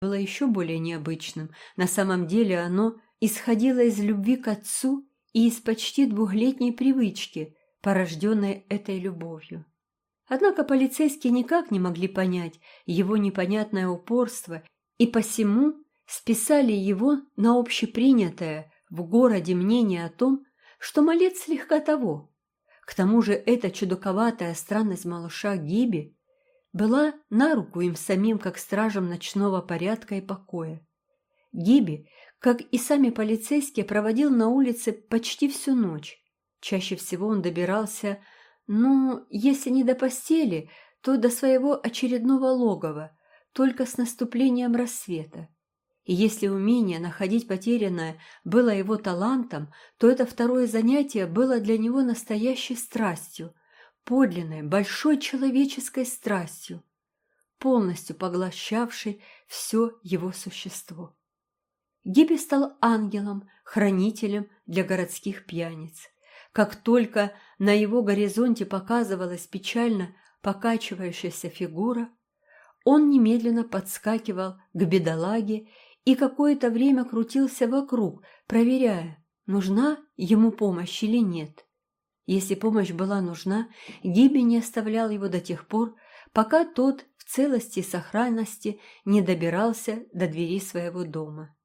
было еще более необычным. На самом деле оно исходило из любви к отцу и из почти двухлетней привычки, порожденной этой любовью. Однако полицейские никак не могли понять его непонятное упорство и посему списали его на общепринятое в городе мнение о том, что малец слегка того. К тому же эта чудаковатая странность малыша Гиби была на руку им самим, как стражам ночного порядка и покоя. Гиби, как и сами полицейские, проводил на улице почти всю ночь. Чаще всего он добирался, ну, если не до постели, то до своего очередного логова, только с наступлением рассвета. И если умение находить потерянное было его талантом, то это второе занятие было для него настоящей страстью, подлинной, большой человеческой страстью, полностью поглощавшей все его существо. Гиби стал ангелом, хранителем для городских пьяниц. Как только на его горизонте показывалась печально покачивающаяся фигура, он немедленно подскакивал к бедолаге и какое-то время крутился вокруг, проверяя, нужна ему помощь или нет. Если помощь была нужна, Гиби не оставлял его до тех пор, пока тот в целости и сохранности не добирался до двери своего дома.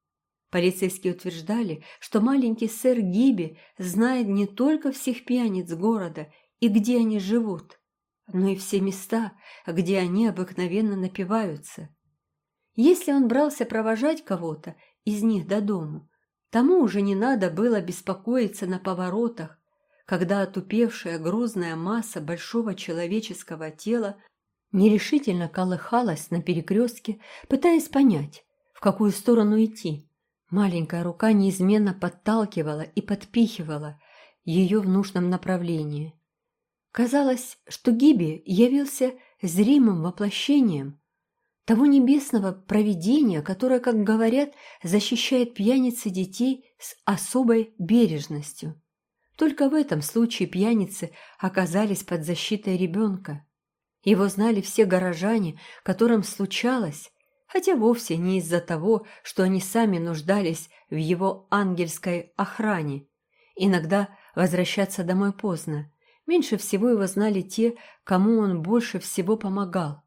Полицейские утверждали, что маленький сэр Гиби знает не только всех пьяниц города и где они живут, но и все места, где они обыкновенно напиваются. Если он брался провожать кого-то из них до дому, тому уже не надо было беспокоиться на поворотах, когда отупевшая грузная масса большого человеческого тела нерешительно колыхалась на перекрестке, пытаясь понять, в какую сторону идти. Маленькая рука неизменно подталкивала и подпихивала ее в нужном направлении. Казалось, что Гиби явился зримым воплощением того небесного провидения, которое, как говорят, защищает пьяницы детей с особой бережностью. Только в этом случае пьяницы оказались под защитой ребенка. Его знали все горожане, которым случалось, хотя вовсе не из-за того, что они сами нуждались в его ангельской охране. Иногда возвращаться домой поздно. Меньше всего его знали те, кому он больше всего помогал.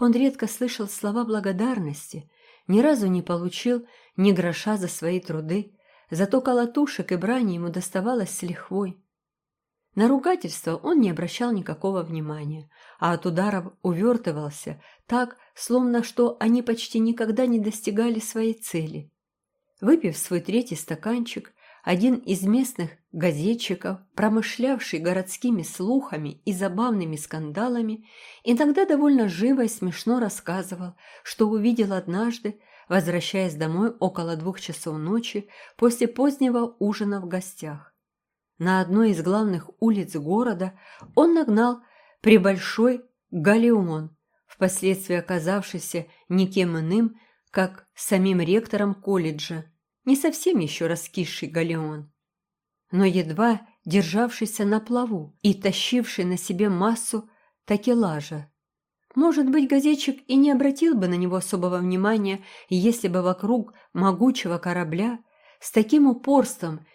Он редко слышал слова благодарности, ни разу не получил ни гроша за свои труды, зато колотушек и брани ему доставалось с лихвой. На ругательство он не обращал никакого внимания, а от ударов увертывался так, словно что они почти никогда не достигали своей цели. Выпив свой третий стаканчик, один из местных газетчиков, промышлявший городскими слухами и забавными скандалами, иногда довольно живо и смешно рассказывал, что увидел однажды, возвращаясь домой около двух часов ночи после позднего ужина в гостях. На одной из главных улиц города он нагнал прибольшой галеон, впоследствии оказавшийся никем иным, как самим ректором колледжа, не совсем еще раскисший галеон, но едва державшийся на плаву и тащивший на себе массу такелажа. Может быть, газетчик и не обратил бы на него особого внимания, если бы вокруг могучего корабля с таким упорством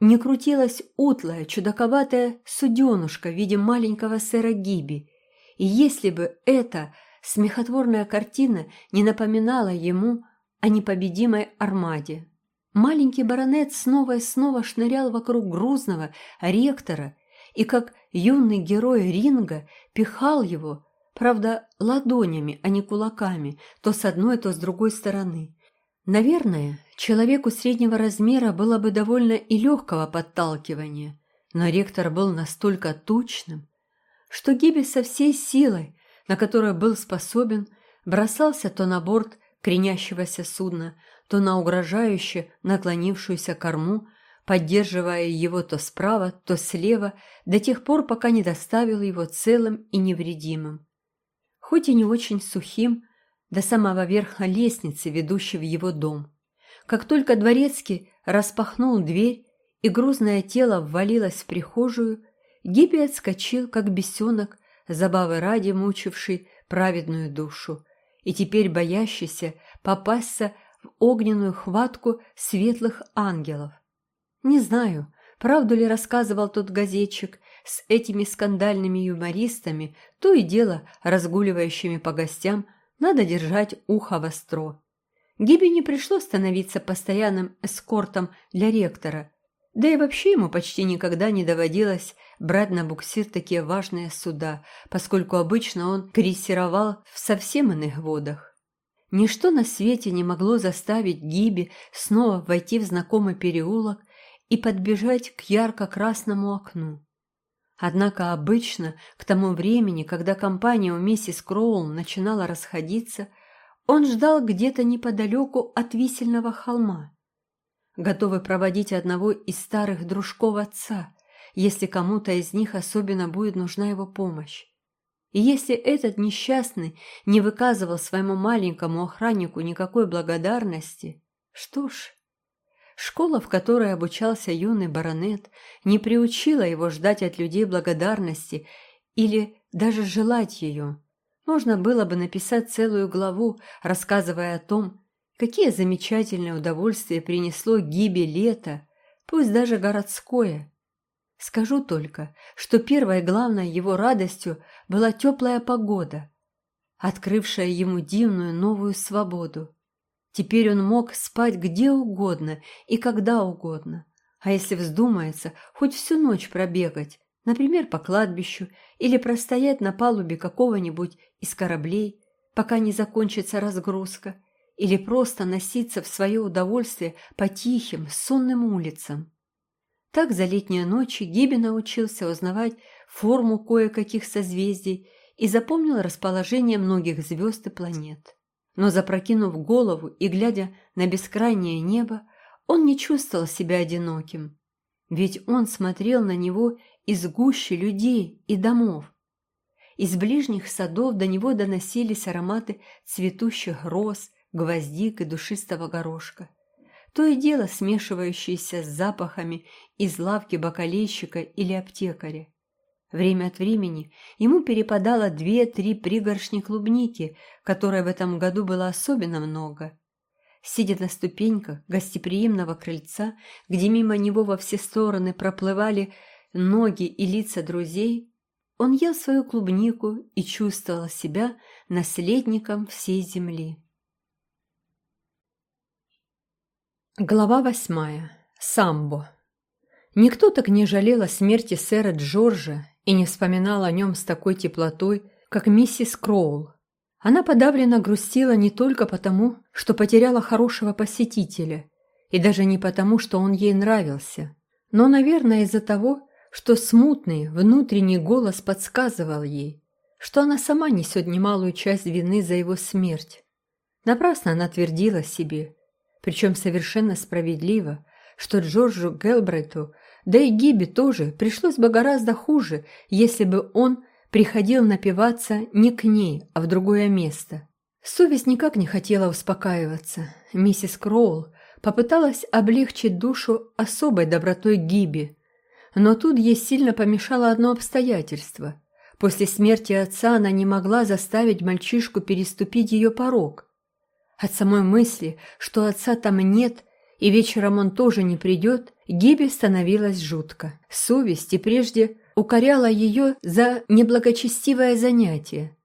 не крутилась утлая, чудаковатая суденушка в виде маленького сэра Гиби, и если бы эта смехотворная картина не напоминала ему о непобедимой армаде. Маленький баронет снова и снова шнырял вокруг грузного ректора и, как юный герой ринга, пихал его, правда, ладонями, а не кулаками, то с одной, то с другой стороны. Наверное, человеку среднего размера было бы довольно и легкого подталкивания, но ректор был настолько тучным, что Гиби со всей силой, на которую был способен, бросался то на борт кренящегося судна, то на угрожающе наклонившуюся корму, поддерживая его то справа, то слева, до тех пор, пока не доставил его целым и невредимым. Хоть и не очень сухим, до самого верха лестницы, ведущей в его дом. Как только дворецкий распахнул дверь, и грузное тело ввалилось в прихожую, Гиппи отскочил, как бесенок, забавы ради мучивший праведную душу, и теперь боящийся попасться в огненную хватку светлых ангелов. Не знаю, правду ли рассказывал тот газетчик с этими скандальными юмористами, то и дело разгуливающими по гостям, надо держать ухо востро. Гиби не пришлось становиться постоянным эскортом для ректора, да и вообще ему почти никогда не доводилось брать на буксир такие важные суда, поскольку обычно он крейсировал в совсем иных водах. Ничто на свете не могло заставить Гиби снова войти в знакомый переулок и подбежать к ярко-красному окну. Однако обычно, к тому времени, когда компания у миссис Кроул начинала расходиться, он ждал где-то неподалеку от висельного холма, готовый проводить одного из старых дружков отца, если кому-то из них особенно будет нужна его помощь. И если этот несчастный не выказывал своему маленькому охраннику никакой благодарности, что ж, Школа, в которой обучался юный баронет, не приучила его ждать от людей благодарности или даже желать ее. Можно было бы написать целую главу, рассказывая о том, какие замечательные удовольствия принесло гибе лето, пусть даже городское. Скажу только, что первой главной его радостью была теплая погода, открывшая ему дивную новую свободу. Теперь он мог спать где угодно и когда угодно, а если вздумается, хоть всю ночь пробегать, например, по кладбищу или простоять на палубе какого-нибудь из кораблей, пока не закончится разгрузка, или просто носиться в свое удовольствие по тихим, сонным улицам. Так за летние ночи Гиби научился узнавать форму кое-каких созвездий и запомнил расположение многих звезд и планет но, запрокинув голову и глядя на бескрайнее небо, он не чувствовал себя одиноким. Ведь он смотрел на него из гущи людей и домов. Из ближних садов до него доносились ароматы цветущих роз, гвоздик и душистого горошка. То и дело смешивающиеся с запахами из лавки бакалейщика или аптекаря. Время от времени ему перепадало две-три пригоршни клубники, которой в этом году было особенно много. Сидя на ступеньках гостеприимного крыльца, где мимо него во все стороны проплывали ноги и лица друзей, он ел свою клубнику и чувствовал себя наследником всей земли. Глава восьмая. Самбо. Никто так не жалел о смерти сэра Джорджа и не вспоминал о нем с такой теплотой, как миссис Кроул. Она подавленно грустила не только потому, что потеряла хорошего посетителя, и даже не потому, что он ей нравился, но, наверное, из-за того, что смутный внутренний голос подсказывал ей, что она сама несет немалую часть вины за его смерть. Напрасно она твердила себе, причем совершенно справедливо, что Джорджу Гелбрайту да и Гиби тоже пришлось бы гораздо хуже, если бы он приходил напиваться не к ней, а в другое место. Совесть никак не хотела успокаиваться. Миссис Кроул попыталась облегчить душу особой добротой Гиби, но тут ей сильно помешало одно обстоятельство. После смерти отца она не могла заставить мальчишку переступить ее порог. От самой мысли, что отца там нет, и вечером он тоже не придет, Гибе становилось жутко. Совесть и прежде укоряла ее за неблагочестивое занятие.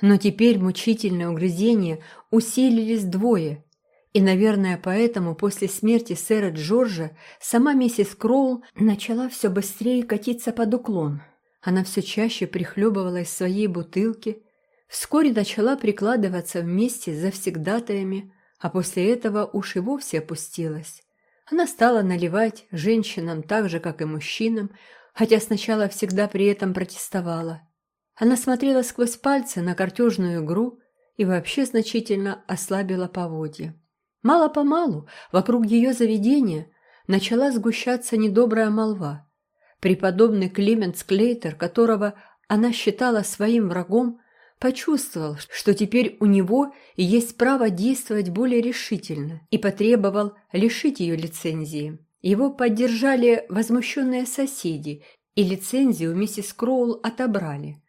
Но теперь мучительные угрызения усилились двое, и, наверное, поэтому после смерти сэра Джорджа сама миссис Кроул начала все быстрее катиться под уклон. Она все чаще прихлебывала из своей бутылки, вскоре начала прикладываться вместе с завсегдатаями, а после этого уж и вовсе опустилась. Она стала наливать женщинам так же, как и мужчинам, хотя сначала всегда при этом протестовала. Она смотрела сквозь пальцы на картежную игру и вообще значительно ослабила поводья. Мало-помалу вокруг ее заведения начала сгущаться недобрая молва. Преподобный Клемент Склейтер, которого она считала своим врагом, почувствовал, что теперь у него есть право действовать более решительно и потребовал лишить ее лицензии. Его поддержали возмущенные соседи, и лицензию миссис Кроул отобрали.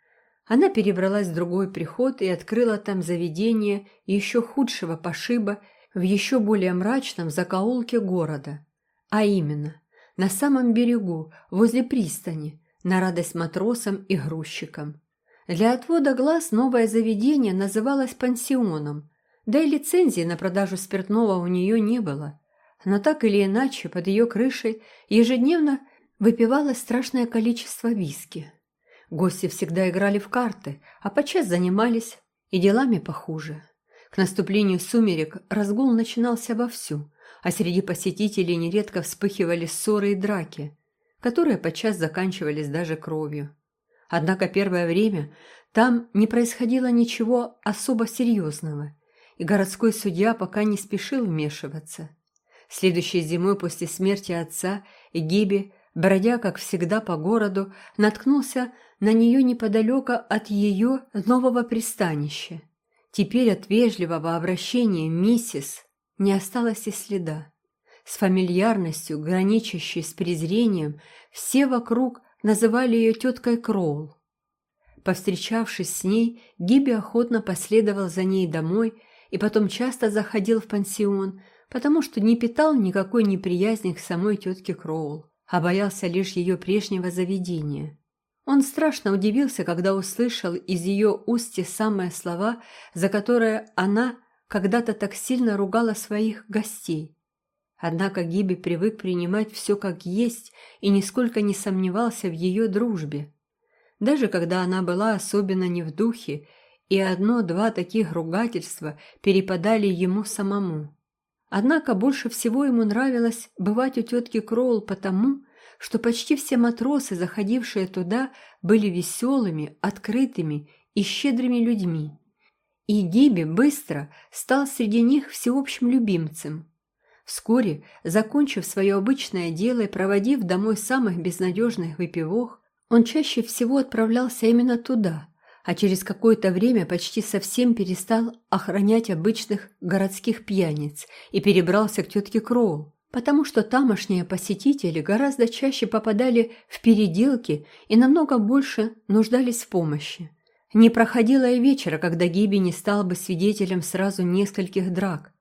Она перебралась в другой приход и открыла там заведение еще худшего пошиба в еще более мрачном закоулке города. А именно, на самом берегу, возле пристани, на радость матросам и грузчикам. Для отвода глаз новое заведение называлось пансионом, да и лицензии на продажу спиртного у нее не было. Но так или иначе, под ее крышей ежедневно выпивалось страшное количество виски. Гости всегда играли в карты, а подчас занимались и делами похуже. К наступлению сумерек разгул начинался вовсю, а среди посетителей нередко вспыхивали ссоры и драки, которые подчас заканчивались даже кровью. Однако первое время там не происходило ничего особо серьезного, и городской судья пока не спешил вмешиваться. Следующей зимой после смерти отца Гиби, бродя, как всегда, по городу, наткнулся на нее неподалеку от ее нового пристанища. Теперь от вежливого обращения миссис не осталось и следа. С фамильярностью, граничащей с презрением, все вокруг называли ее теткой Кроул. Повстречавшись с ней, Гиби охотно последовал за ней домой и потом часто заходил в пансион, потому что не питал никакой неприязни к самой тетке Кроул, а боялся лишь ее прежнего заведения. Он страшно удивился, когда услышал из ее уст те самые слова, за которые она когда-то так сильно ругала своих гостей. Однако Гиби привык принимать все как есть и нисколько не сомневался в ее дружбе. Даже когда она была особенно не в духе, и одно-два таких ругательства перепадали ему самому. Однако больше всего ему нравилось бывать у тетки Кроул потому, что почти все матросы, заходившие туда, были веселыми, открытыми и щедрыми людьми. И Гиби быстро стал среди них всеобщим любимцем. Вскоре, закончив свое обычное дело и проводив домой самых безнадежных выпивок, он чаще всего отправлялся именно туда, а через какое-то время почти совсем перестал охранять обычных городских пьяниц и перебрался к тетке Кроул, потому что тамошние посетители гораздо чаще попадали в переделки и намного больше нуждались в помощи. Не проходило и вечера, когда Гиби не стал бы свидетелем сразу нескольких драк.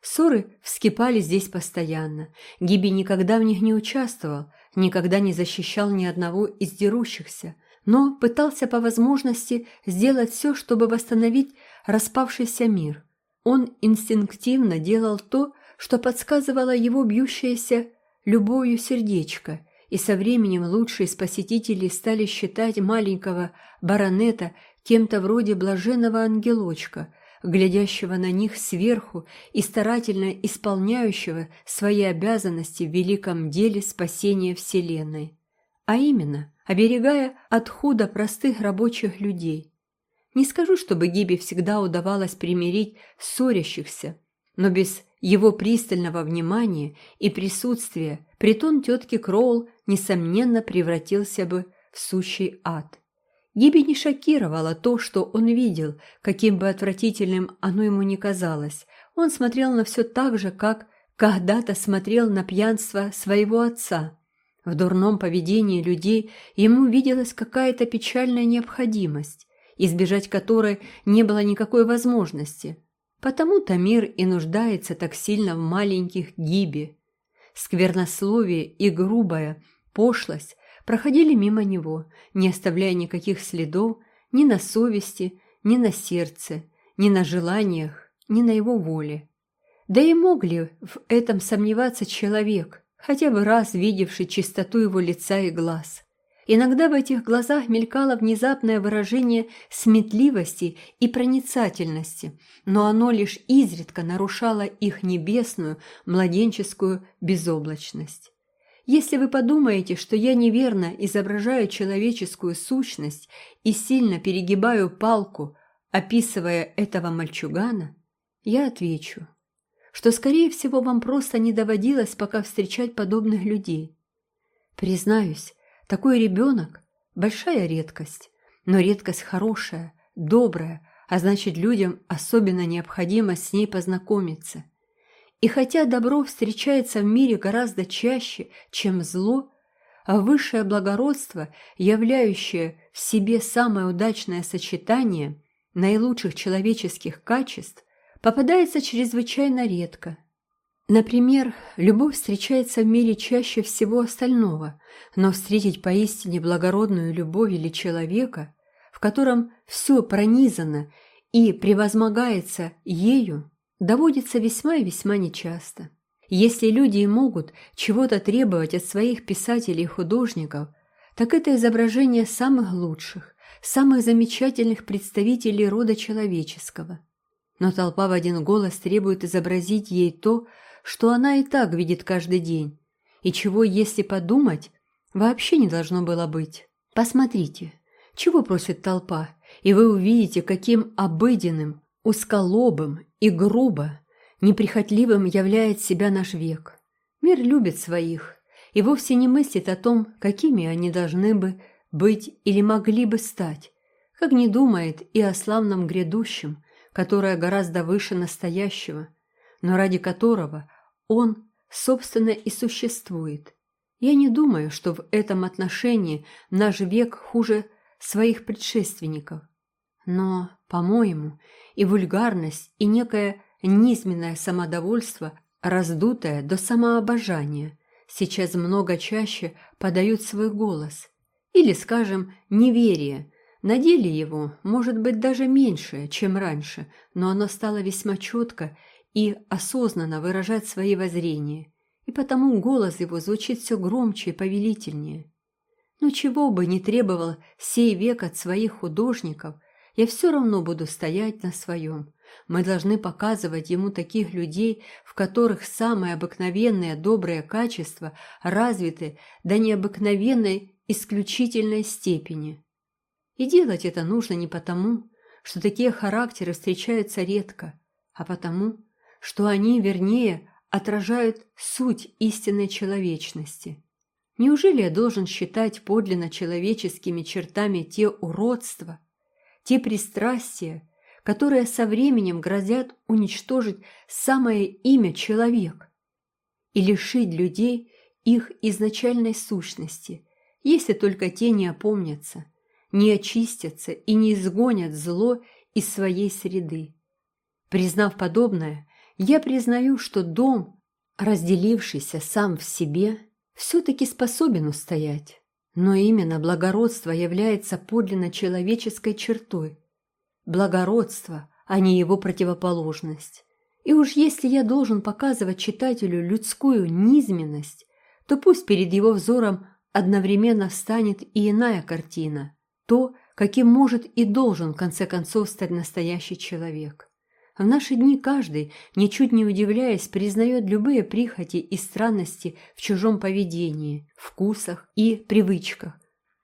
Ссоры вскипали здесь постоянно. Гиби никогда в них не участвовал, никогда не защищал ни одного из дерущихся, но пытался по возможности сделать все, чтобы восстановить распавшийся мир. Он инстинктивно делал то, что подсказывало его бьющееся любовью сердечко, и со временем лучшие из посетителей стали считать маленького баронета кем-то вроде блаженного ангелочка – глядящего на них сверху и старательно исполняющего свои обязанности в великом деле спасения Вселенной, а именно оберегая от худа простых рабочих людей. Не скажу, чтобы Гибе всегда удавалось примирить ссорящихся, но без его пристального внимания и присутствия притон тетки Кроул, несомненно, превратился бы в сущий ад. Гиби не шокировало то, что он видел, каким бы отвратительным оно ему ни казалось. Он смотрел на все так же, как когда-то смотрел на пьянство своего отца. В дурном поведении людей ему виделась какая-то печальная необходимость, избежать которой не было никакой возможности. Потому-то мир и нуждается так сильно в маленьких гибе. Сквернословие и грубая пошлость проходили мимо него, не оставляя никаких следов ни на совести, ни на сердце, ни на желаниях, ни на его воле. Да и мог ли в этом сомневаться человек, хотя бы раз видевший чистоту его лица и глаз? Иногда в этих глазах мелькало внезапное выражение сметливости и проницательности, но оно лишь изредка нарушало их небесную, младенческую безоблачность. Если вы подумаете, что я неверно изображаю человеческую сущность и сильно перегибаю палку, описывая этого мальчугана, я отвечу, что, скорее всего, вам просто не доводилось пока встречать подобных людей. Признаюсь, такой ребенок – большая редкость, но редкость хорошая, добрая, а значит, людям особенно необходимо с ней познакомиться. И хотя добро встречается в мире гораздо чаще, чем зло, а высшее благородство, являющее в себе самое удачное сочетание наилучших человеческих качеств, попадается чрезвычайно редко. Например, любовь встречается в мире чаще всего остального, но встретить поистине благородную любовь или человека, в котором все пронизано и превозмогается ею, доводится весьма и весьма нечасто. Если люди и могут чего-то требовать от своих писателей и художников, так это изображение самых лучших, самых замечательных представителей рода человеческого. Но толпа в один голос требует изобразить ей то, что она и так видит каждый день, и чего, если подумать, вообще не должно было быть. Посмотрите, чего просит толпа, и вы увидите, каким обыденным, узколобым и грубо неприхотливым являет себя наш век. Мир любит своих и вовсе не мыслит о том, какими они должны бы быть или могли бы стать, как не думает и о славном грядущем, которое гораздо выше настоящего, но ради которого он, собственно, и существует. Я не думаю, что в этом отношении наш век хуже своих предшественников. Но, по-моему, и вульгарность, и некая низменное самодовольство, раздутое до самообожания, сейчас много чаще подают свой голос. Или, скажем, неверие. На деле его может быть даже меньше, чем раньше, но оно стало весьма четко и осознанно выражать свои воззрения, и потому голос его звучит все громче и повелительнее. Но чего бы ни требовал сей век от своих художников, я все равно буду стоять на своем, мы должны показывать ему таких людей, в которых самые обыкновенные добрые качества развиты до необыкновенной исключительной степени. И делать это нужно не потому, что такие характеры встречаются редко, а потому, что они, вернее, отражают суть истинной человечности. Неужели я должен считать подлинно человеческими чертами те уродства, те пристрастия, которые со временем грозят уничтожить самое имя человек и лишить людей их изначальной сущности, если только те не опомнятся, не очистятся и не изгонят зло из своей среды. Признав подобное, я признаю, что дом, разделившийся сам в себе, все-таки способен устоять. Но именно благородство является подлинно человеческой чертой, благородство, а не его противоположность. И уж если я должен показывать читателю людскую низменность, то пусть перед его взором одновременно встанет и иная картина, то, каким может и должен в конце концов стать настоящий человек. В наши дни каждый, ничуть не удивляясь, признает любые прихоти и странности в чужом поведении, вкусах и привычках.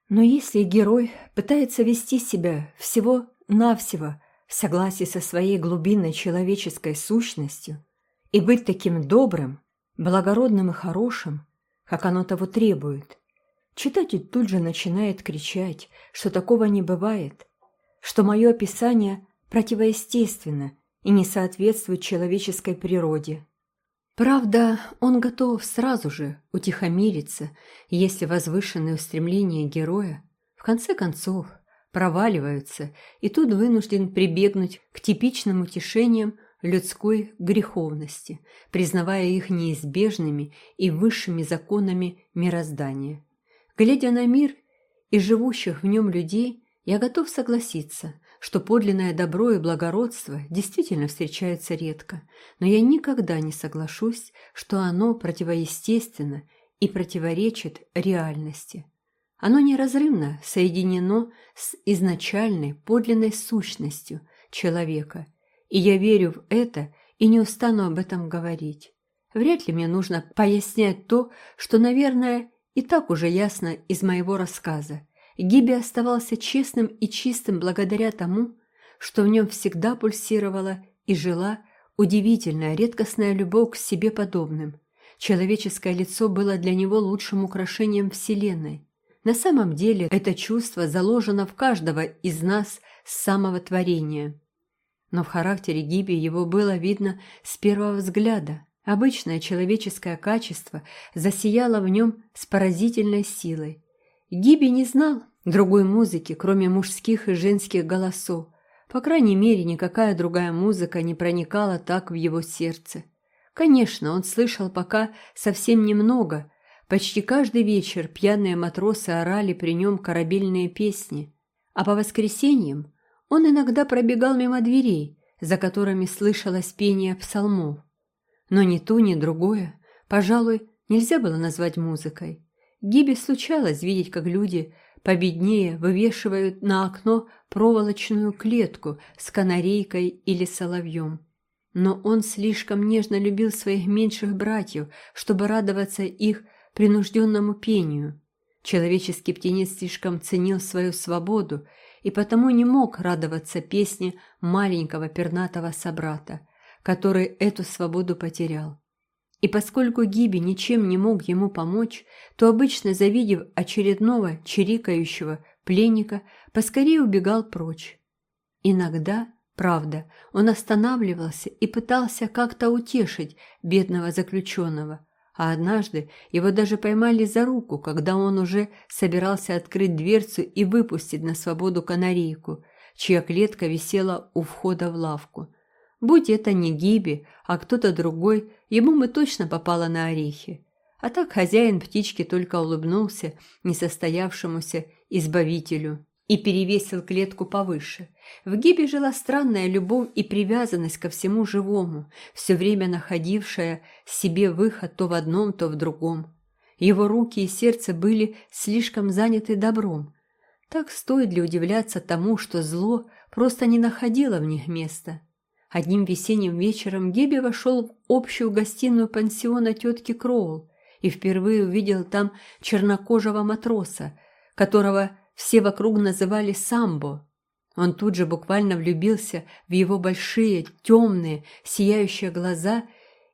Но если герой пытается вести себя всего навсего в согласии со своей глубинной человеческой сущностью и быть таким добрым, благородным и хорошим, как оно того требует. Читатель тут же начинает кричать, что такого не бывает, что мое описание противоестественно и не соответствует человеческой природе. Правда, он готов сразу же утихомириться, если возвышенные устремления героя в конце концов проваливаются, и тут вынужден прибегнуть к типичным утешениям людской греховности, признавая их неизбежными и высшими законами мироздания. Глядя на мир и живущих в нем людей, я готов согласиться, что подлинное добро и благородство действительно встречаются редко, но я никогда не соглашусь, что оно противоестественно и противоречит реальности. Оно неразрывно соединено с изначальной подлинной сущностью человека, и я верю в это и не устану об этом говорить. Вряд ли мне нужно пояснять то, что, наверное, и так уже ясно из моего рассказа. Гиби оставался честным и чистым благодаря тому, что в нем всегда пульсировала и жила удивительная, редкостная любовь к себе подобным. Человеческое лицо было для него лучшим украшением Вселенной. На самом деле это чувство заложено в каждого из нас с самого творения. Но в характере Гиби его было видно с первого взгляда. Обычное человеческое качество засияло в нем с поразительной силой. Гиби не знал другой музыки, кроме мужских и женских голосов. По крайней мере, никакая другая музыка не проникала так в его сердце. Конечно, он слышал пока совсем немного. Почти каждый вечер пьяные матросы орали при нем корабельные песни. А по воскресеньям он иногда пробегал мимо дверей, за которыми слышалось пение псалмов. Но ни то, ни другое, пожалуй, нельзя было назвать музыкой. Гибе случалось видеть, как люди победнее вывешивают на окно проволочную клетку с канарейкой или соловьем. Но он слишком нежно любил своих меньших братьев, чтобы радоваться их принужденному пению. Человеческий птенец слишком ценил свою свободу и потому не мог радоваться песне маленького пернатого собрата, который эту свободу потерял. И поскольку Гиби ничем не мог ему помочь, то обычно, завидев очередного чирикающего пленника, поскорее убегал прочь. Иногда, правда, он останавливался и пытался как-то утешить бедного заключенного, а однажды его даже поймали за руку, когда он уже собирался открыть дверцу и выпустить на свободу канарейку, чья клетка висела у входа в лавку. Будь это не Гиби, а кто-то другой, ему бы точно попало на орехи. А так хозяин птички только улыбнулся несостоявшемуся избавителю и перевесил клетку повыше. В Гибе жила странная любовь и привязанность ко всему живому, все время находившая себе выход то в одном, то в другом. Его руки и сердце были слишком заняты добром. Так стоит ли удивляться тому, что зло просто не находило в них места? Одним весенним вечером Геби вошел в общую гостиную пансиона тетки Кроул и впервые увидел там чернокожего матроса, которого все вокруг называли Самбо. Он тут же буквально влюбился в его большие, темные, сияющие глаза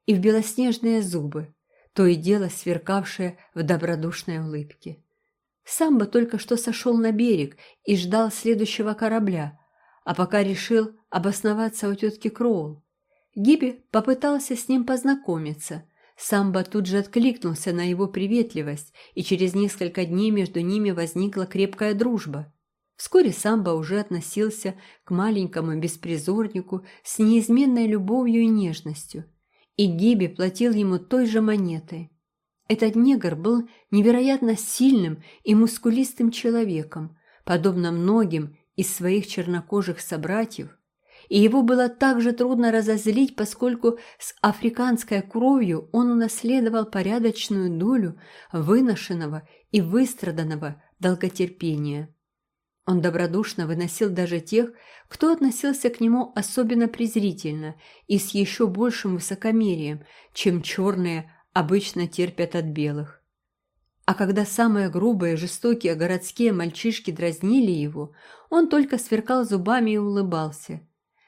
и в белоснежные зубы, то и дело сверкавшие в добродушной улыбке. Самбо только что сошел на берег и ждал следующего корабля, а пока решил обосноваться у тетки Кроул. Гиби попытался с ним познакомиться. Самбо тут же откликнулся на его приветливость, и через несколько дней между ними возникла крепкая дружба. Вскоре Самбо уже относился к маленькому беспризорнику с неизменной любовью и нежностью, и Гиби платил ему той же монетой. Этот негр был невероятно сильным и мускулистым человеком, подобно многим из своих чернокожих собратьев, и его было также трудно разозлить, поскольку с африканской кровью он унаследовал порядочную долю выношенного и выстраданного долготерпения. Он добродушно выносил даже тех, кто относился к нему особенно презрительно и с еще большим высокомерием, чем черные обычно терпят от белых. А когда самые грубые, жестокие городские мальчишки дразнили его, он только сверкал зубами и улыбался.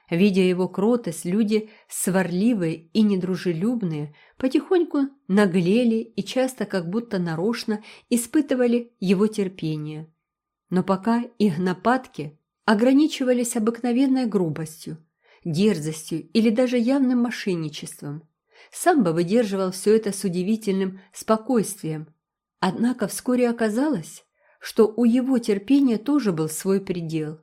Видя его кротость, люди сварливые и недружелюбные потихоньку наглели и часто как будто нарочно испытывали его терпение. Но пока их нападки ограничивались обыкновенной грубостью, дерзостью или даже явным мошенничеством. Самбо выдерживал все это с удивительным спокойствием, Однако вскоре оказалось, что у его терпения тоже был свой предел.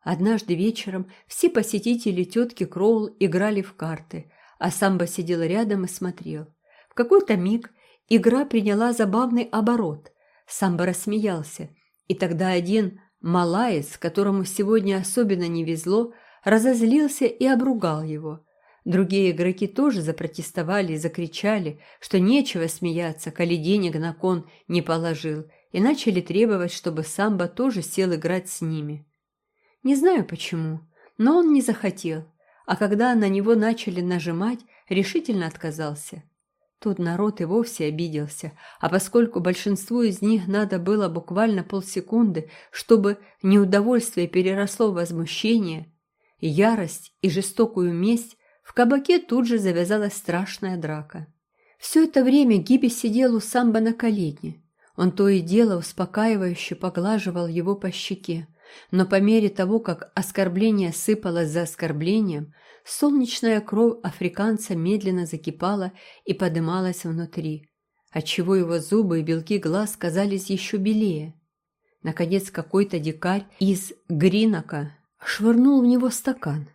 Однажды вечером все посетители тетки Кроул играли в карты, а Самбо сидел рядом и смотрел. В какой-то миг игра приняла забавный оборот. Самбо рассмеялся, и тогда один малаец, которому сегодня особенно не везло, разозлился и обругал его. Другие игроки тоже запротестовали и закричали, что нечего смеяться, коли денег на кон не положил, и начали требовать, чтобы самбо тоже сел играть с ними. Не знаю почему, но он не захотел, а когда на него начали нажимать, решительно отказался. Тут народ и вовсе обиделся, а поскольку большинству из них надо было буквально полсекунды, чтобы неудовольствие переросло в возмущение, ярость и жестокую месть, в кабаке тут же завязалась страшная драка. Все это время Гиби сидел у самбо на колене. Он то и дело успокаивающе поглаживал его по щеке, Но по мере того, как оскорбление сыпалось за оскорблением, солнечная кровь африканца медленно закипала и подымалась внутри, отчего его зубы и белки глаз казались еще белее. Наконец какой-то дикарь из Гринака швырнул в него стакан.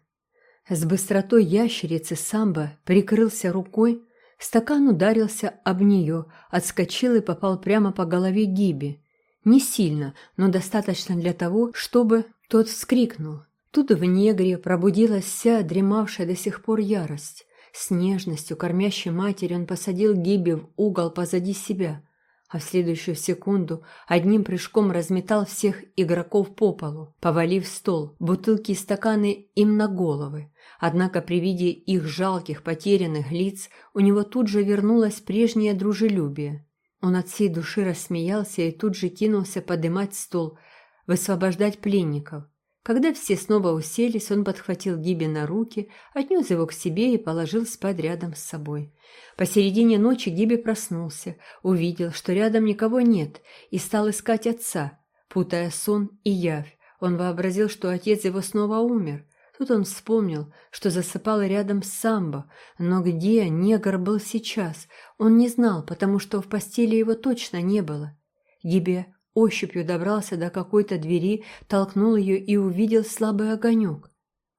С быстротой ящерицы самбо прикрылся рукой, стакан ударился об нее, отскочил и попал прямо по голове Гиби. Не сильно, но достаточно для того, чтобы тот вскрикнул. Тут в негре пробудилась вся дремавшая до сих пор ярость. С нежностью кормящей матери он посадил Гиби в угол позади себя, а в следующую секунду одним прыжком разметал всех игроков по полу, повалив стол, бутылки и стаканы им на головы. Однако при виде их жалких, потерянных лиц у него тут же вернулось прежнее дружелюбие. Он от всей души рассмеялся и тут же кинулся подымать стол, высвобождать пленников. Когда все снова уселись, он подхватил Гиби на руки, отнес его к себе и положил спать рядом с собой. Посередине ночи Гиби проснулся, увидел, что рядом никого нет, и стал искать отца, путая сон и явь. Он вообразил, что отец его снова умер. Тут он вспомнил, что засыпал рядом с Самбо, но где негр был сейчас, он не знал, потому что в постели его точно не было. Гибе ощупью добрался до какой-то двери, толкнул ее и увидел слабый огонек.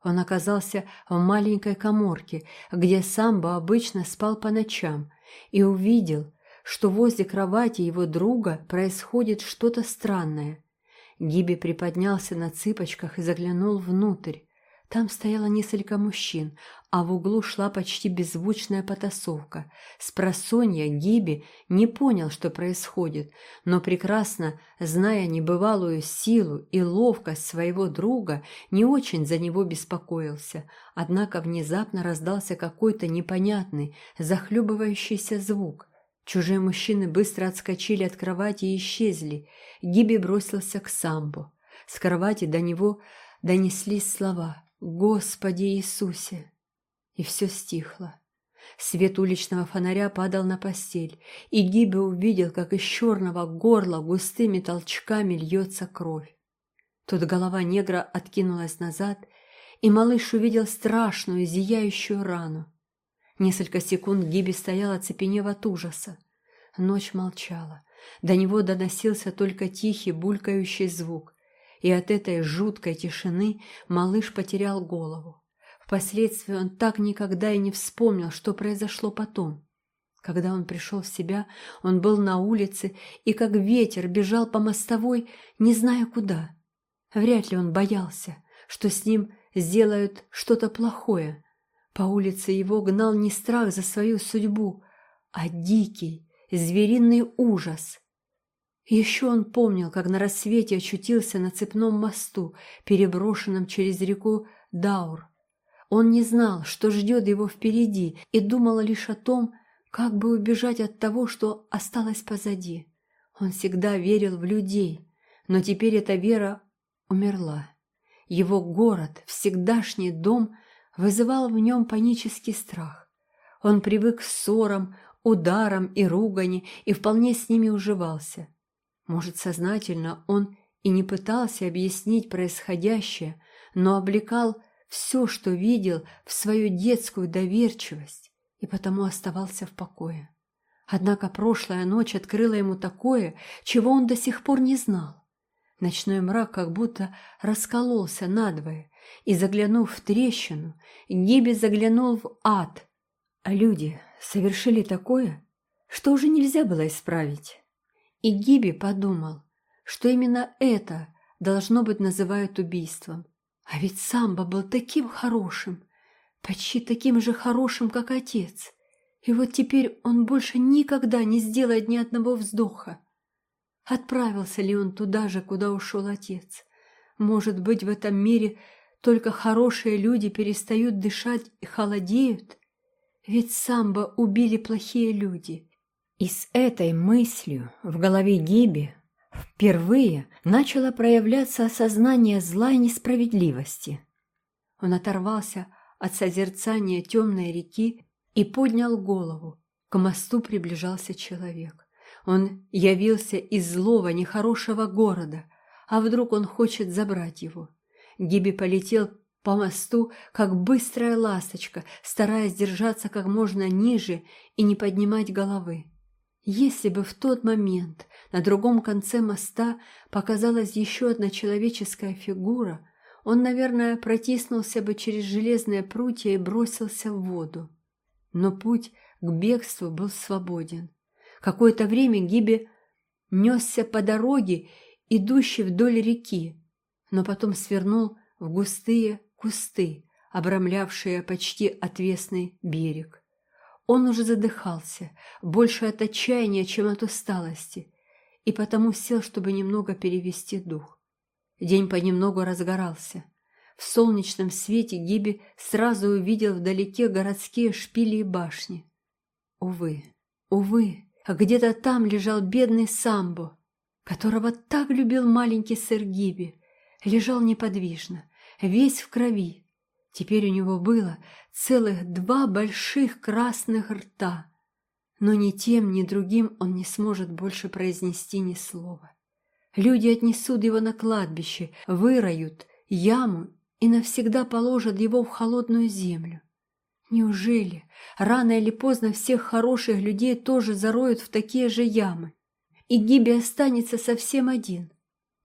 Он оказался в маленькой коморке, где Самбо обычно спал по ночам, и увидел, что возле кровати его друга происходит что-то странное. Гиби приподнялся на цыпочках и заглянул внутрь. Там стояло несколько мужчин, а в углу шла почти беззвучная потасовка. Спросонья Гиби не понял, что происходит, но прекрасно, зная небывалую силу и ловкость своего друга, не очень за него беспокоился. Однако внезапно раздался какой-то непонятный, захлебывающийся звук. Чужие мужчины быстро отскочили от кровати и исчезли. Гиби бросился к самбу. С кровати до него донеслись слова «Господи Иисусе!» И все стихло. Свет уличного фонаря падал на постель, и Гиби увидел, как из черного горла густыми толчками льется кровь. Тут голова негра откинулась назад, и малыш увидел страшную зияющую рану. Несколько секунд Гиби стоял, оцепенев от ужаса. Ночь молчала. До него доносился только тихий булькающий звук, и от этой жуткой тишины малыш потерял голову. Впоследствии он так никогда и не вспомнил, что произошло потом. Когда он пришел в себя, он был на улице и как ветер бежал по мостовой, не зная куда. Вряд ли он боялся, что с ним сделают что-то плохое. По улице его гнал не страх за свою судьбу, а дикий, звериный ужас. Еще он помнил, как на рассвете очутился на цепном мосту, переброшенном через реку Даур. Он не знал, что ждет его впереди, и думал лишь о том, как бы убежать от того, что осталось позади. Он всегда верил в людей, но теперь эта вера умерла. Его город, всегдашний дом, вызывал в нем панический страх. Он привык к ссорам, ударам и ругани и вполне с ними уживался. Может, сознательно он и не пытался объяснить происходящее, но облекал все, что видел, в свою детскую доверчивость и потому оставался в покое. Однако прошлая ночь открыла ему такое, чего он до сих пор не знал. Ночной мрак как будто раскололся надвое, и, заглянув в трещину, Гиби заглянул в ад. А люди совершили такое, что уже нельзя было исправить. И Гиби подумал, что именно это, должно быть, называют убийством. А ведь Самбо был таким хорошим, почти таким же хорошим, как отец. И вот теперь он больше никогда не сделает ни одного вздоха. Отправился ли он туда же, куда ушел отец? Может быть, в этом мире только хорошие люди перестают дышать и холодеют? Ведь Самбо убили плохие люди. И с этой мыслью в голове Гиби впервые начало проявляться осознание зла и несправедливости. Он оторвался от созерцания темной реки и поднял голову. К мосту приближался человек. Он явился из злого, нехорошего города, А вдруг он хочет забрать его? Гиби полетел по мосту, как быстрая ласточка, стараясь держаться как можно ниже и не поднимать головы. Если бы в тот момент на другом конце моста показалась еще одна человеческая фигура, он, наверное, протиснулся бы через железные прутья и бросился в воду. Но путь к бегству был свободен. Какое-то время Гиби несся по дороге, идущей вдоль реки, но потом свернул в густые кусты, обрамлявшие почти отвесный берег. Он уже задыхался, больше от отчаяния, чем от усталости, и потому сел, чтобы немного перевести дух. День понемногу разгорался. В солнечном свете Гиби сразу увидел вдалеке городские шпили и башни. Увы, увы, а где-то там лежал бедный Самбо, которого так любил маленький сэр Гиби, лежал неподвижно, весь в крови. Теперь у него было целых два больших красных рта, но ни тем, ни другим он не сможет больше произнести ни слова. Люди отнесут его на кладбище, выроют яму и навсегда положат его в холодную землю. Неужели рано или поздно всех хороших людей тоже зароют в такие же ямы, и Гиби останется совсем один?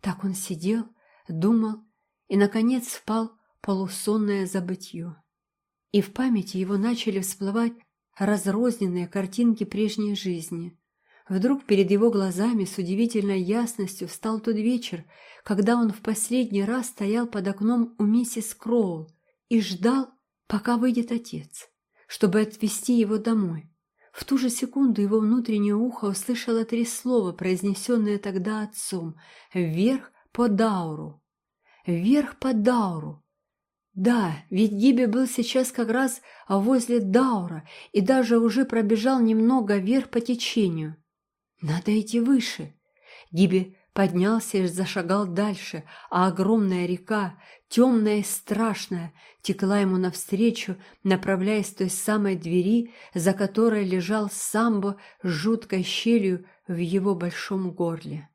Так он сидел, думал и, наконец, впал полусонное забытье. И в памяти его начали всплывать разрозненные картинки прежней жизни. Вдруг перед его глазами с удивительной ясностью встал тот вечер, когда он в последний раз стоял под окном у миссис Кроул и ждал, пока выйдет отец, чтобы отвезти его домой. В ту же секунду его внутреннее ухо услышало три слова, произнесенные тогда отцом «Вверх по Дауру». «Вверх по Дауру». Да, ведь Гиби был сейчас как раз возле Даура и даже уже пробежал немного вверх по течению. Надо идти выше. Гиби поднялся и зашагал дальше, а огромная река, темная и страшная, текла ему навстречу, направляясь к той самой двери, за которой лежал самбо с жуткой щелью в его большом горле.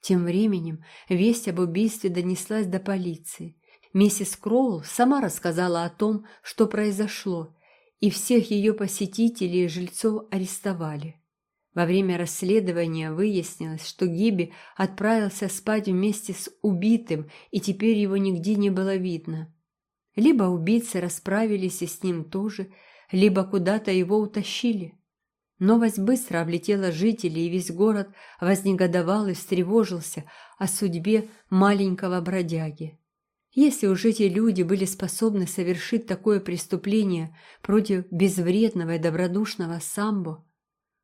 Тем временем весть об убийстве донеслась до полиции. Миссис Кроул сама рассказала о том, что произошло, и всех ее посетителей и жильцов арестовали. Во время расследования выяснилось, что Гиби отправился спать вместе с убитым, и теперь его нигде не было видно. Либо убийцы расправились и с ним тоже, либо куда-то его утащили. Новость быстро облетела жителей, и весь город вознегодовал и встревожился о судьбе маленького бродяги. Если уж эти люди были способны совершить такое преступление против безвредного и добродушного самбо,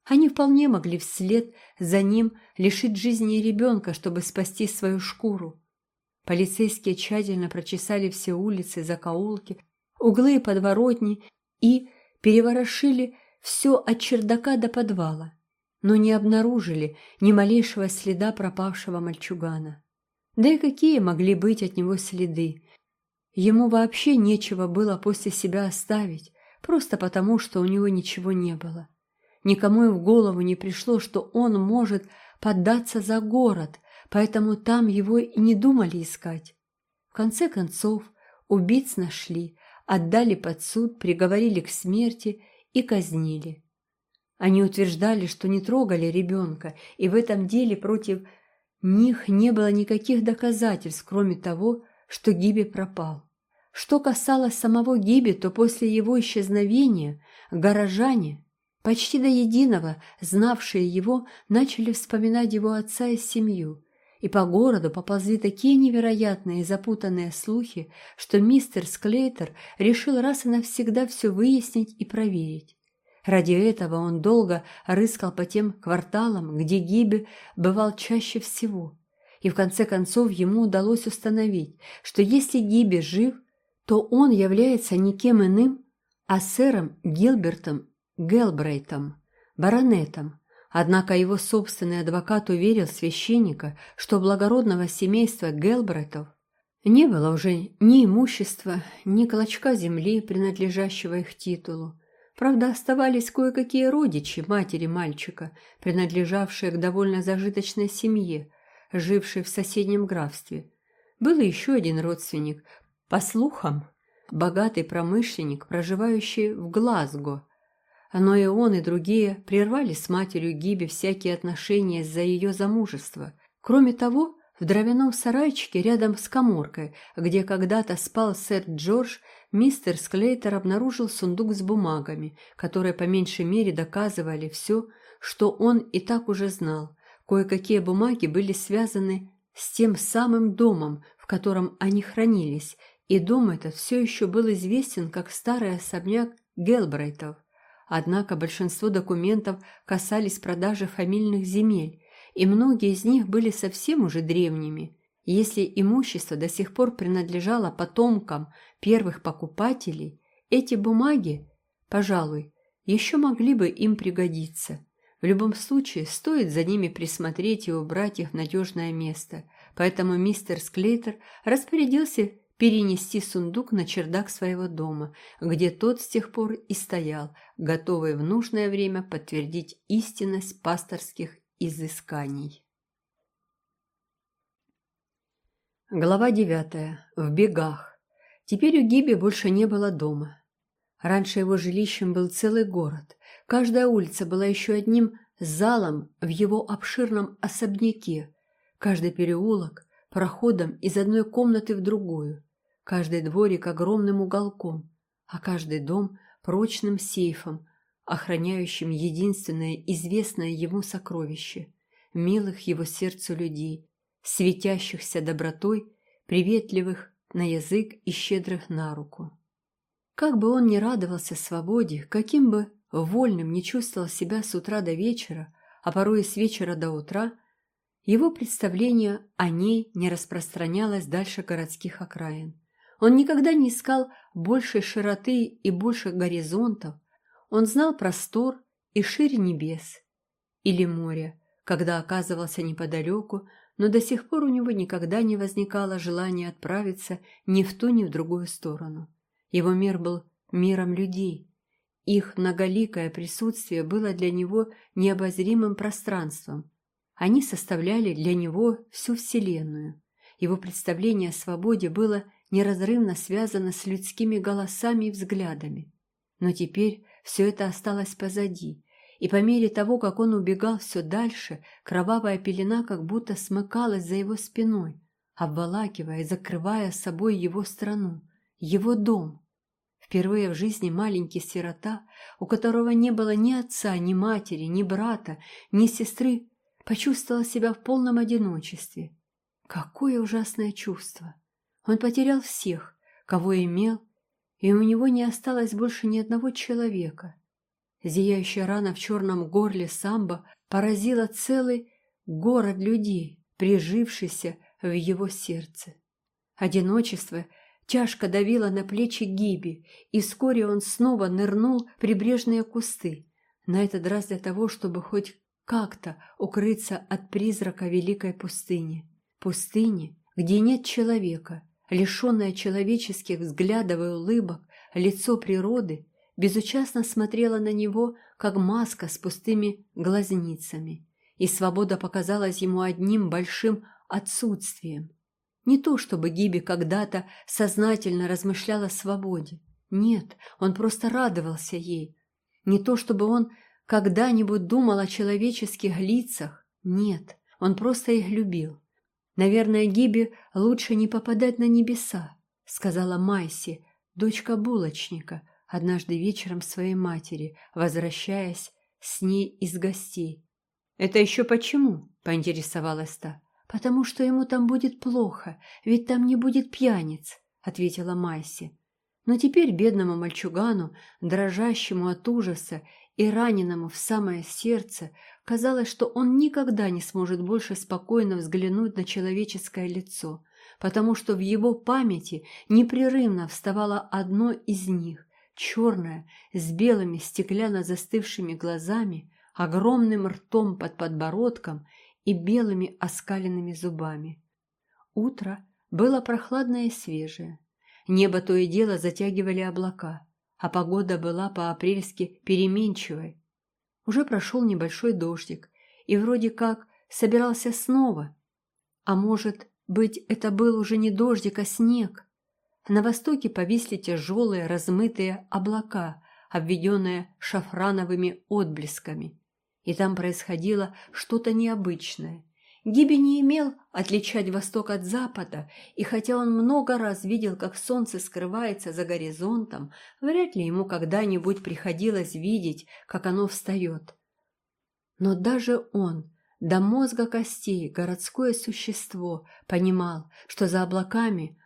они вполне могли вслед за ним лишить жизни ребенка, чтобы спасти свою шкуру. Полицейские тщательно прочесали все улицы, закоулки, углы и подворотни и переворошили все от чердака до подвала, но не обнаружили ни малейшего следа пропавшего мальчугана. Да и какие могли быть от него следы? Ему вообще нечего было после себя оставить, просто потому, что у него ничего не было. Никому и в голову не пришло, что он может поддаться за город, поэтому там его и не думали искать. В конце концов, убийц нашли, отдали под суд, приговорили к смерти и казнили. Они утверждали, что не трогали ребенка, и в этом деле против них не было никаких доказательств, кроме того, что Гиби пропал. Что касалось самого Гиби, то после его исчезновения горожане Почти до единого, знавшие его, начали вспоминать его отца и семью, и по городу поползли такие невероятные и запутанные слухи, что мистер Склейтер решил раз и навсегда все выяснить и проверить. Ради этого он долго рыскал по тем кварталам, где Гиби бывал чаще всего, и в конце концов ему удалось установить, что если Гиби жив, то он является никем иным, а сэром Гилбертом Гелбрейтом, баронетом, однако его собственный адвокат уверил священника, что благородного семейства Гелбрейтов не было уже ни имущества, ни клочка земли, принадлежащего их титулу. Правда, оставались кое-какие родичи матери мальчика, принадлежавшие к довольно зажиточной семье, живший в соседнем графстве. Был еще один родственник, по слухам, богатый промышленник, проживающий в Глазго. Но и он, и другие прервали с матерью Гиби всякие отношения из-за ее замужества. Кроме того, в дровяном сарайчике рядом с коморкой, где когда-то спал сэр Джордж, мистер Склейтер обнаружил сундук с бумагами, которые по меньшей мере доказывали все, что он и так уже знал. Кое-какие бумаги были связаны с тем самым домом, в котором они хранились, и дом этот все еще был известен как старый особняк Гелбрейтов. Однако большинство документов касались продажи фамильных земель, и многие из них были совсем уже древними. Если имущество до сих пор принадлежало потомкам первых покупателей, эти бумаги, пожалуй, еще могли бы им пригодиться. В любом случае, стоит за ними присмотреть и убрать их в надежное место, поэтому мистер Склейтер распорядился перенести сундук на чердак своего дома, где тот с тех пор и стоял, готовый в нужное время подтвердить истинность пасторских изысканий. Глава девятая. В бегах. Теперь у Гиби больше не было дома. Раньше его жилищем был целый город. Каждая улица была еще одним залом в его обширном особняке. Каждый переулок – проходом из одной комнаты в другую. Каждый дворик – огромным уголком, а каждый дом – прочным сейфом, охраняющим единственное известное ему сокровище – милых его сердцу людей, светящихся добротой, приветливых на язык и щедрых на руку. Как бы он ни радовался свободе, каким бы вольным не чувствовал себя с утра до вечера, а порой и с вечера до утра, его представление о ней не распространялось дальше городских окраин. Он никогда не искал большей широты и больше горизонтов, он знал простор и ширь небес или моря, когда оказывался неподалеку, но до сих пор у него никогда не возникало желания отправиться ни в ту, ни в другую сторону. Его мир был миром людей. Их многоликое присутствие было для него необозримым пространством. Они составляли для него всю Вселенную. Его представление о свободе было неразрывно связано с людскими голосами и взглядами. Но теперь все это осталось позади, и по мере того, как он убегал все дальше, кровавая пелена как будто смыкалась за его спиной, обволакивая и закрывая собой его страну, его дом. Впервые в жизни маленький сирота, у которого не было ни отца, ни матери, ни брата, ни сестры, почувствовал себя в полном одиночестве. Какое ужасное чувство! Он потерял всех, кого имел, и у него не осталось больше ни одного человека. Зияющая рана в черном горле самбо поразила целый город людей, прижившийся в его сердце. Одиночество тяжко давило на плечи Гиби, и вскоре он снова нырнул в прибрежные кусты, на этот раз для того, чтобы хоть как-то укрыться от призрака великой пустыни. Пустыни, где нет человека, лишенное человеческих взглядов и улыбок, лицо природы безучастно смотрело на него, как маска с пустыми глазницами, и свобода показалась ему одним большим отсутствием. Не то, чтобы Гиби когда-то сознательно размышлял о свободе. Нет, он просто радовался ей. Не то, чтобы он когда-нибудь думал о человеческих лицах. Нет, он просто их любил. «Наверное, Гиби лучше не попадать на небеса», — сказала Майси, дочка булочника, однажды вечером своей матери, возвращаясь с ней из гостей. «Это еще почему?» — поинтересовалась та. «Потому что ему там будет плохо, ведь там не будет пьяниц», — ответила Майси. Но теперь бедному мальчугану, дрожащему от ужаса и раненому в самое сердце, казалось, что он никогда не сможет больше спокойно взглянуть на человеческое лицо, потому что в его памяти непрерывно вставало одно из них, черное, с белыми стеклянно застывшими глазами, огромным ртом под подбородком и белыми оскаленными зубами. Утро было прохладное и свежее. Небо то и дело затягивали облака а погода была по-апрельски переменчивой. Уже прошел небольшой дождик, и вроде как собирался снова. А может быть, это был уже не дождик, а снег? На востоке повисли тяжелые размытые облака, обведенные шафрановыми отблесками. И там происходило что-то необычное. Гиби не имел отличать восток от запада, и хотя он много раз видел, как солнце скрывается за горизонтом, вряд ли ему когда-нибудь приходилось видеть, как оно встает. Но даже он, до мозга костей, городское существо, понимал, что за облаками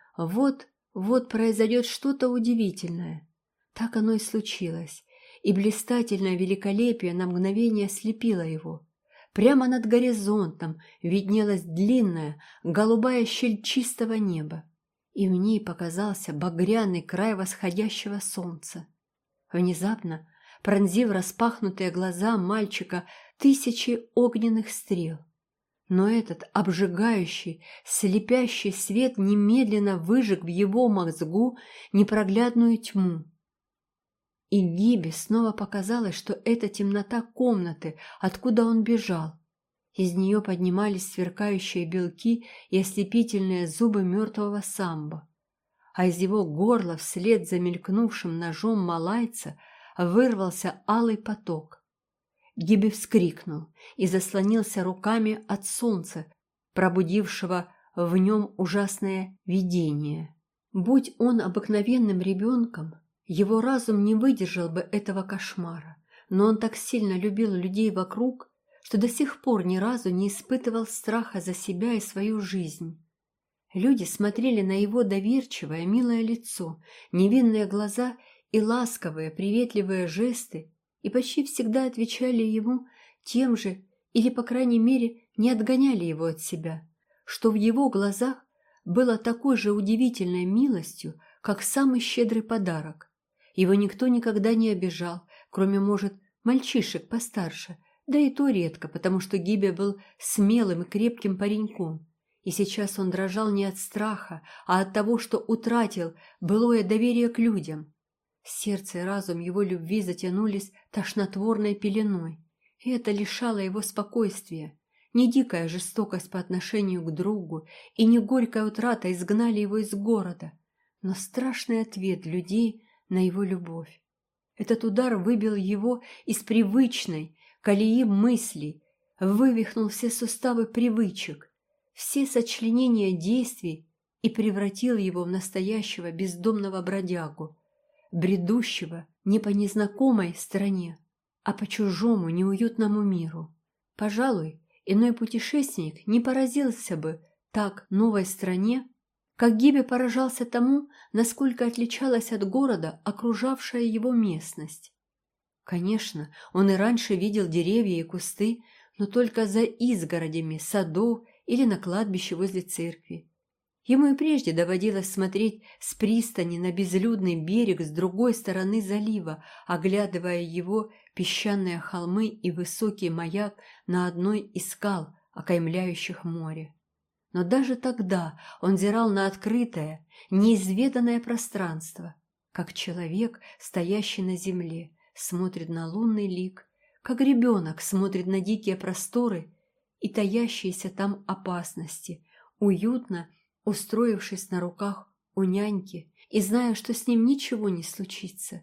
вот-вот произойдет что-то удивительное. Так оно и случилось, и блистательное великолепие на мгновение слепило его. Прямо над горизонтом виднелась длинная, голубая щель чистого неба, и в ней показался багряный край восходящего солнца. Внезапно, пронзив распахнутые глаза мальчика тысячи огненных стрел, но этот обжигающий, слепящий свет немедленно выжег в его мозгу непроглядную тьму. И Гибе снова показалось, что это темнота комнаты, откуда он бежал. Из нее поднимались сверкающие белки и ослепительные зубы мертвого самбо. А из его горла вслед за мелькнувшим ножом малайца вырвался алый поток. Гиби вскрикнул и заслонился руками от солнца, пробудившего в нем ужасное видение. Будь он обыкновенным ребенком, его разум не выдержал бы этого кошмара, но он так сильно любил людей вокруг, что до сих пор ни разу не испытывал страха за себя и свою жизнь. Люди смотрели на его доверчивое, милое лицо, невинные глаза и ласковые, приветливые жесты, и почти всегда отвечали ему тем же, или, по крайней мере, не отгоняли его от себя, что в его глазах было такой же удивительной милостью, как самый щедрый подарок. Его никто никогда не обижал, кроме, может, мальчишек постарше, да и то редко, потому что Гибя был смелым и крепким пареньком. И сейчас он дрожал не от страха, а от того, что утратил былое доверие к людям. Сердце и разум его любви затянулись тошнотворной пеленой, и это лишало его спокойствия. Не дикая жестокость по отношению к другу и не горькая утрата изгнали его из города, но страшный ответ людей на его любовь. Этот удар выбил его из привычной колеи мыслей, вывихнул все суставы привычек, все сочленения действий и превратил его в настоящего бездомного бродягу, бредущего не по незнакомой стране, а по чужому неуютному миру. Пожалуй, иной путешественник не поразился бы так новой стране, как Гиби поражался тому, насколько отличалась от города окружавшая его местность. Конечно, он и раньше видел деревья и кусты, но только за изгородями садов или на кладбище возле церкви. Ему и прежде доводилось смотреть с пристани на безлюдный берег с другой стороны залива, оглядывая его песчаные холмы и высокий маяк на одной из скал, окаймляющих море. Но даже тогда он зирал на открытое, неизведанное пространство, как человек, стоящий на земле, смотрит на лунный лик, как ребенок смотрит на дикие просторы и таящиеся там опасности, уютно устроившись на руках у няньки и зная, что с ним ничего не случится.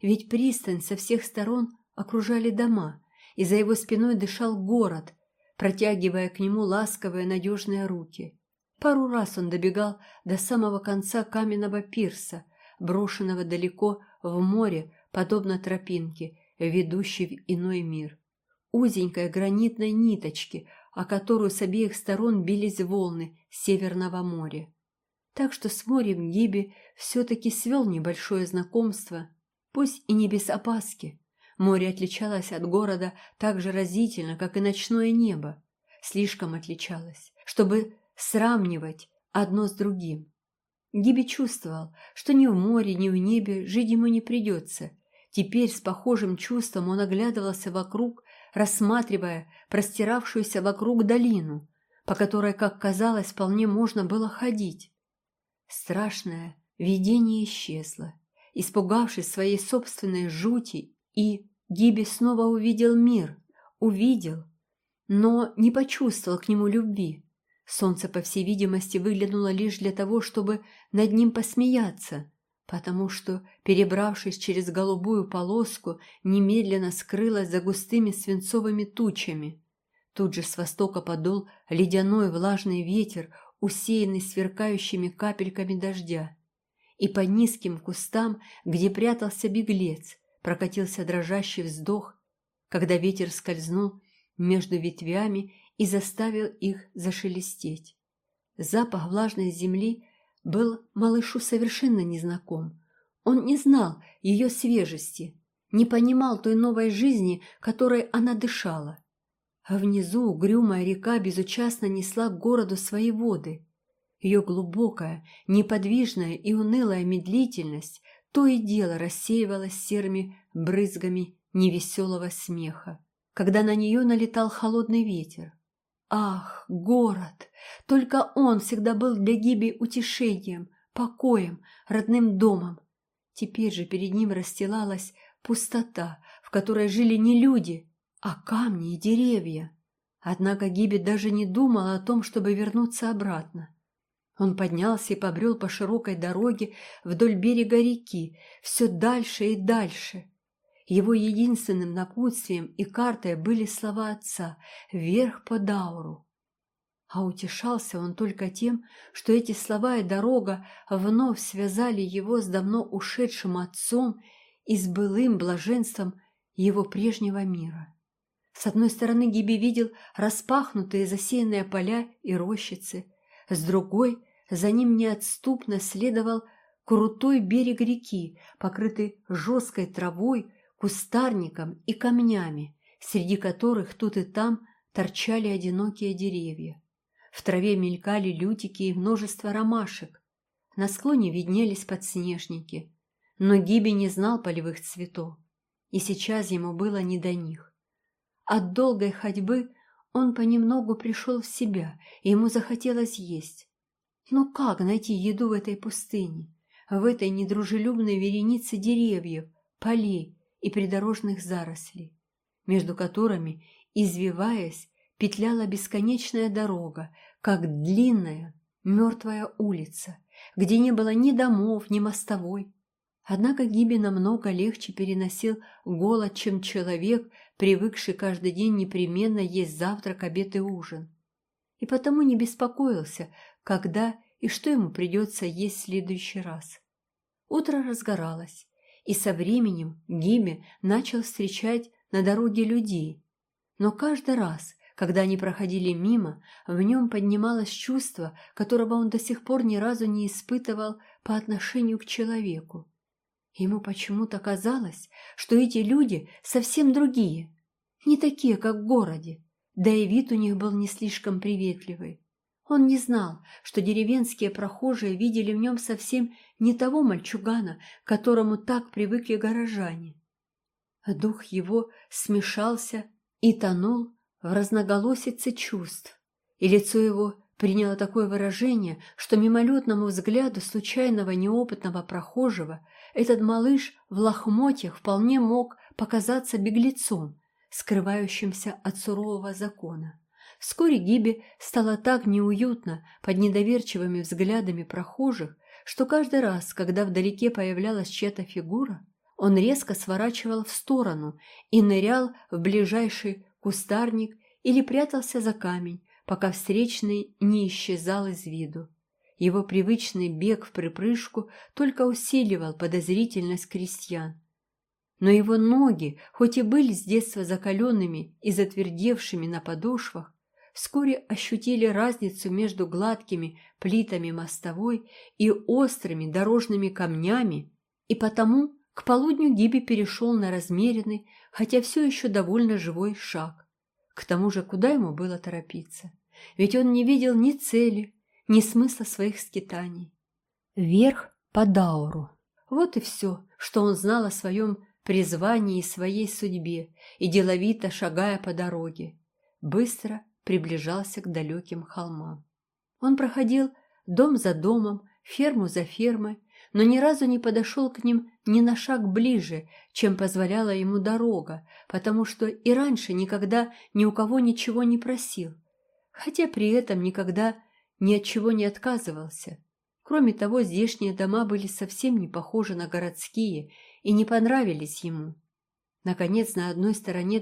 Ведь пристань со всех сторон окружали дома, и за его спиной дышал город, протягивая к нему ласковые надежные руки. Пару раз он добегал до самого конца каменного пирса, брошенного далеко в море, подобно тропинке, ведущей в иной мир. Узенькой гранитной ниточки, о которую с обеих сторон бились волны Северного моря. Так что с морем Гиби все-таки свел небольшое знакомство, пусть и не без опаски, Море отличалось от города так же разительно, как и ночное небо. Слишком отличалось, чтобы сравнивать одно с другим. Гиби чувствовал, что ни в море, ни в небе жить ему не придется. Теперь с похожим чувством он оглядывался вокруг, рассматривая простиравшуюся вокруг долину, по которой, как казалось, вполне можно было ходить. Страшное видение исчезло. Испугавшись своей собственной жути и Гиби снова увидел мир, увидел, но не почувствовал к нему любви. Солнце, по всей видимости, выглянуло лишь для того, чтобы над ним посмеяться, потому что, перебравшись через голубую полоску, немедленно скрылось за густыми свинцовыми тучами. Тут же с востока подул ледяной влажный ветер, усеянный сверкающими капельками дождя. И по низким кустам, где прятался беглец, прокатился дрожащий вздох, когда ветер скользнул между ветвями и заставил их зашелестеть. Запах влажной земли был малышу совершенно незнаком. Он не знал ее свежести, не понимал той новой жизни, которой она дышала. А внизу угрюмая река безучастно несла к городу свои воды. Ее глубокая, неподвижная и унылая медлительность то и дело рассеивалась серыми брызгами невеселого смеха, когда на нее налетал холодный ветер. Ах, город! Только он всегда был для Гиби утешением, покоем, родным домом. Теперь же перед ним расстилалась пустота, в которой жили не люди, а камни и деревья. Однако Гиби даже не думал о том, чтобы вернуться обратно. Он поднялся и побрел по широкой дороге вдоль берега реки, все дальше и дальше. Его единственным напутствием и картой были слова отца «Вверх по Дауру». А утешался он только тем, что эти слова и дорога вновь связали его с давно ушедшим отцом и с былым блаженством его прежнего мира. С одной стороны Гиби видел распахнутые засеянные поля и рощицы, с другой за ним неотступно следовал крутой берег реки, покрытый жесткой травой, кустарником и камнями, среди которых тут и там торчали одинокие деревья. В траве мелькали лютики и множество ромашек. На склоне виднелись подснежники. Но Гиби не знал полевых цветов, и сейчас ему было не до них. От долгой ходьбы он понемногу пришел в себя, и ему захотелось есть. Но как найти еду в этой пустыне, в этой недружелюбной веренице деревьев, полей и придорожных зарослей, между которыми, извиваясь, петляла бесконечная дорога, как длинная мертвая улица, где не было ни домов, ни мостовой. Однако Гиби намного легче переносил голод, чем человек, привыкший каждый день непременно есть завтрак, обед и ужин. И потому не беспокоился, когда и что ему придется есть в следующий раз. Утро разгоралось, и со временем Гиме начал встречать на дороге людей. Но каждый раз, когда они проходили мимо, в нем поднималось чувство, которого он до сих пор ни разу не испытывал по отношению к человеку. Ему почему-то казалось, что эти люди совсем другие, не такие, как в городе, да и вид у них был не слишком приветливый. Он не знал, что деревенские прохожие видели в нем совсем не того мальчугана, к которому так привыкли горожане. Дух его смешался и тонул в разноголосице чувств, и лицо его приняло такое выражение, что мимолетному взгляду случайного неопытного прохожего этот малыш в лохмотьях вполне мог показаться беглецом, скрывающимся от сурового закона. Вскоре Гибе стало так неуютно под недоверчивыми взглядами прохожих, что каждый раз, когда вдалеке появлялась чья-то фигура, он резко сворачивал в сторону и нырял в ближайший кустарник или прятался за камень, пока встречный не исчезал из виду. Его привычный бег в припрыжку только усиливал подозрительность крестьян. Но его ноги, хоть и были с детства закаленными и затвердевшими на подошвах, вскоре ощутили разницу между гладкими плитами мостовой и острыми дорожными камнями, и потому к полудню Гиби перешел на размеренный, хотя все еще довольно живой шаг. К тому же куда ему было торопиться? Ведь он не видел ни цели, ни смысла своих скитаний. Вверх по Дауру. Вот и все, что он знал о своем призвании и своей судьбе, и деловито шагая по дороге. Быстро приближался к далеким холмам. Он проходил дом за домом, ферму за фермой, но ни разу не подошел к ним ни на шаг ближе, чем позволяла ему дорога, потому что и раньше никогда ни у кого ничего не просил. хотя при этом никогда ни от чего не отказывался. Кроме того, здешние дома были совсем не похожи на городские и не понравились ему. Наконец, на одной стороне